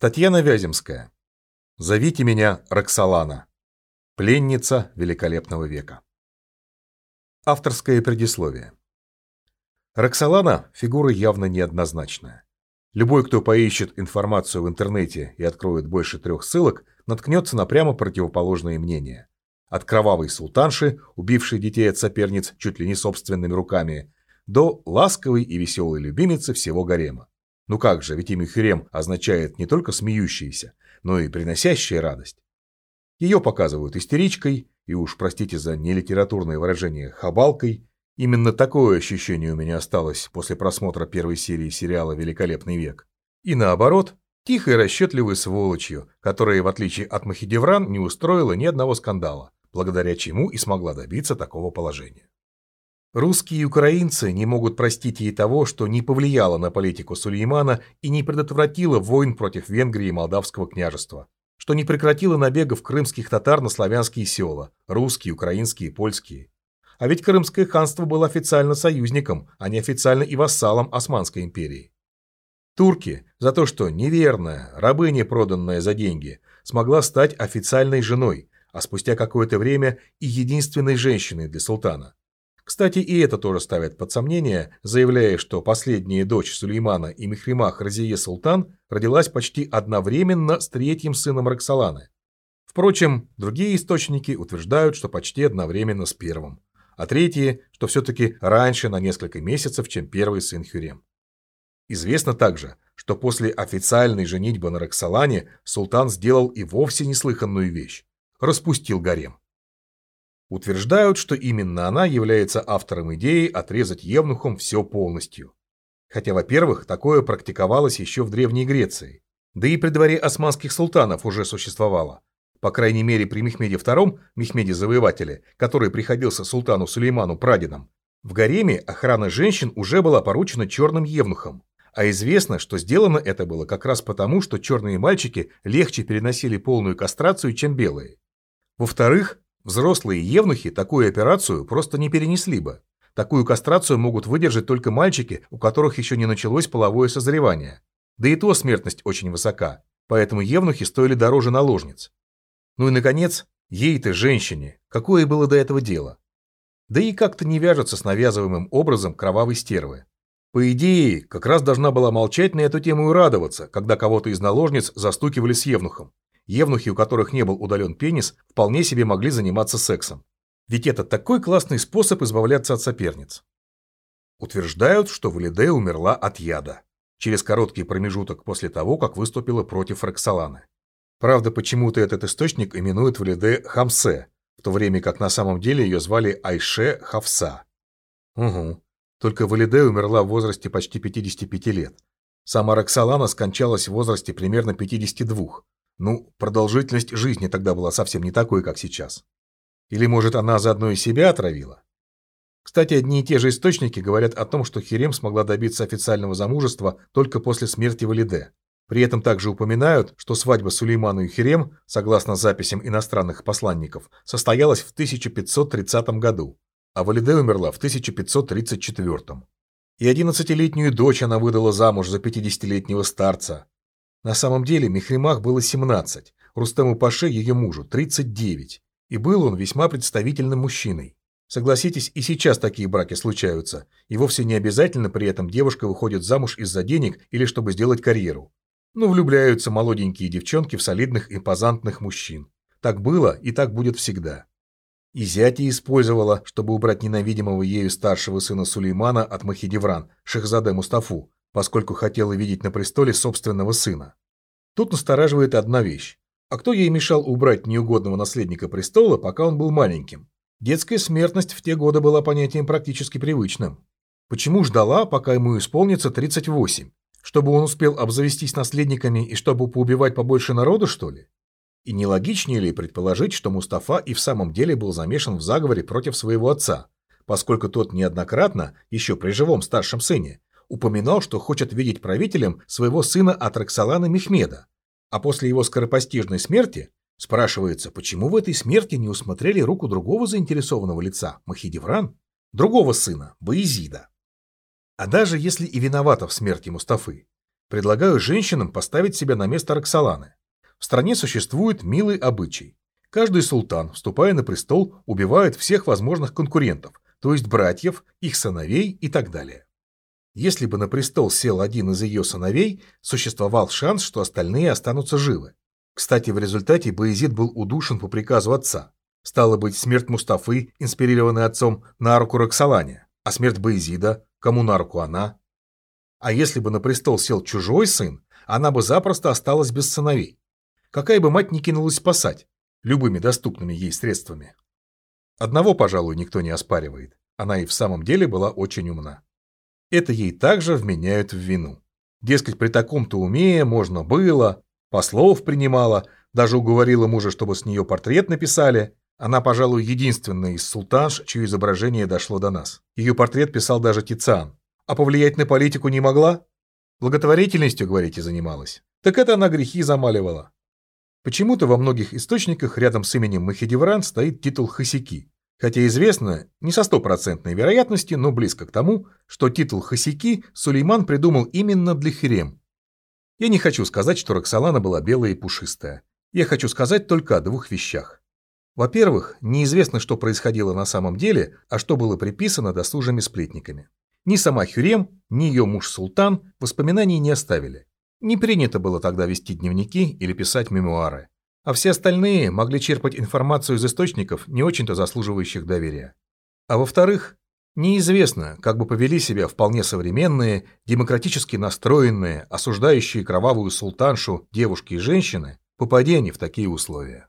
Татьяна Вяземская. Зовите меня Роксолана. Пленница великолепного века. Авторское предисловие. Роксолана – фигура явно неоднозначная. Любой, кто поищет информацию в интернете и откроет больше трех ссылок, наткнется на прямо противоположные мнения. От кровавой султанши, убившей детей от соперниц чуть ли не собственными руками, до ласковой и веселой любимицы всего гарема. Ну как же, ведь имя Хюрем означает не только смеющаяся, но и приносящая радость. Ее показывают истеричкой, и уж простите за нелитературное выражение, хабалкой. Именно такое ощущение у меня осталось после просмотра первой серии сериала «Великолепный век». И наоборот, тихой расчетливой сволочью, которая, в отличие от Махидевран, не устроила ни одного скандала, благодаря чему и смогла добиться такого положения. Русские и украинцы не могут простить ей того, что не повлияло на политику Сулеймана и не предотвратило войн против Венгрии и Молдавского княжества, что не прекратило набегов крымских татар на славянские села, русские, украинские, польские. А ведь Крымское ханство было официально союзником, а не официально и вассалом Османской империи. Турки за то, что неверная, рабыня, проданная за деньги, смогла стать официальной женой, а спустя какое-то время и единственной женщиной для султана. Кстати, и это тоже ставят под сомнение, заявляя, что последняя дочь Сулеймана и Мехримах Разие Султан родилась почти одновременно с третьим сыном Роксоланы. Впрочем, другие источники утверждают, что почти одновременно с первым, а третьи, что все-таки раньше на несколько месяцев, чем первый сын Хюрем. Известно также, что после официальной женитьбы на Роксолане султан сделал и вовсе неслыханную вещь – распустил гарем. Утверждают, что именно она является автором идеи отрезать евнухам все полностью. Хотя, во-первых, такое практиковалось еще в Древней Греции. Да и при дворе османских султанов уже существовало. По крайней мере, при Мехмеде II, Мехмеде Завоевателе, который приходился султану Сулейману прадедом, в гареме охрана женщин уже была поручена черным евнухам. А известно, что сделано это было как раз потому, что черные мальчики легче переносили полную кастрацию, чем белые. Во-вторых, Взрослые евнухи такую операцию просто не перенесли бы. Такую кастрацию могут выдержать только мальчики, у которых еще не началось половое созревание. Да и то смертность очень высока, поэтому евнухи стоили дороже наложниц. Ну и, наконец, ей-то, женщине, какое было до этого дело? Да и как-то не вяжется с навязываемым образом кровавой стервы. По идее, как раз должна была молчать на эту тему и радоваться, когда кого-то из наложниц застукивали с евнухом. Евнухи, у которых не был удален пенис, вполне себе могли заниматься сексом. Ведь это такой классный способ избавляться от соперниц. Утверждают, что Валиде умерла от яда. Через короткий промежуток после того, как выступила против Роксоланы. Правда, почему-то этот источник именует Валиде Хамсе, в то время как на самом деле ее звали Айше Хавса. Угу. Только Валиде умерла в возрасте почти 55 лет. Сама Роксолана скончалась в возрасте примерно 52, ну, продолжительность жизни тогда была совсем не такой, как сейчас. Или, может, она заодно и себя отравила? Кстати, одни и те же источники говорят о том, что Херем смогла добиться официального замужества только после смерти Валиде. При этом также упоминают, что свадьба Сулеймана и Херем, согласно записям иностранных посланников, состоялась в 1530 году, а Валиде умерла в 1534. И 11-летнюю дочь она выдала замуж за 50-летнего старца, на самом деле Мехримах было 17, Рустему Паше, ее мужу, 39, и был он весьма представительным мужчиной. Согласитесь, и сейчас такие браки случаются, и вовсе не обязательно при этом девушка выходит замуж из-за денег или чтобы сделать карьеру. Но влюбляются молоденькие девчонки в солидных импозантных мужчин. Так было и так будет всегда. И зятя использовала, чтобы убрать ненавидимого ею старшего сына Сулеймана от Махидевран, Шехзаде Мустафу, поскольку хотела видеть на престоле собственного сына. Тут настораживает одна вещь. А кто ей мешал убрать неугодного наследника престола, пока он был маленьким? Детская смертность в те годы была понятием практически привычным. Почему ждала, пока ему исполнится 38? Чтобы он успел обзавестись наследниками и чтобы поубивать побольше народу, что ли? И не логичнее ли предположить, что Мустафа и в самом деле был замешан в заговоре против своего отца, поскольку тот неоднократно, еще при живом старшем сыне, упоминал, что хочет видеть правителем своего сына от Роксолана Мехмеда, а после его скоропостижной смерти спрашивается, почему в этой смерти не усмотрели руку другого заинтересованного лица, Махидевран, другого сына, Баизида. А даже если и виновата в смерти Мустафы, Предлагаю женщинам поставить себя на место Роксоланы. В стране существует милый обычай. Каждый султан, вступая на престол, убивает всех возможных конкурентов, то есть братьев, их сыновей и так далее. Если бы на престол сел один из ее сыновей, существовал шанс, что остальные останутся живы. Кстати, в результате Баязид был удушен по приказу отца. Стало быть, смерть Мустафы, инспирированная отцом, на руку Роксолане, а смерть Баязида, кому на руку она? А если бы на престол сел чужой сын, она бы запросто осталась без сыновей. Какая бы мать ни кинулась спасать, любыми доступными ей средствами. Одного, пожалуй, никто не оспаривает. Она и в самом деле была очень умна. Это ей также вменяют в вину. Дескать, при таком-то уме можно было, послов принимала, даже уговорила мужа, чтобы с нее портрет написали. Она, пожалуй, единственная из султанш, чье изображение дошло до нас. Ее портрет писал даже Тициан. А повлиять на политику не могла? Благотворительностью, говорите, занималась. Так это она грехи замаливала. Почему-то во многих источниках рядом с именем Махидевран стоит титул Хасики, хотя известно, не со стопроцентной вероятностью, но близко к тому, что титул Хасики Сулейман придумал именно для Хирем. Я не хочу сказать, что Роксолана была белая и пушистая. Я хочу сказать только о двух вещах. Во-первых, неизвестно, что происходило на самом деле, а что было приписано досужими сплетниками. Ни сама Хюрем, ни ее муж Султан воспоминаний не оставили. Не принято было тогда вести дневники или писать мемуары. А все остальные могли черпать информацию из источников, не очень-то заслуживающих доверия. А во-вторых, неизвестно, как бы повели себя вполне современные, демократически настроенные, осуждающие кровавую султаншу девушки и женщины, попадя они в такие условия.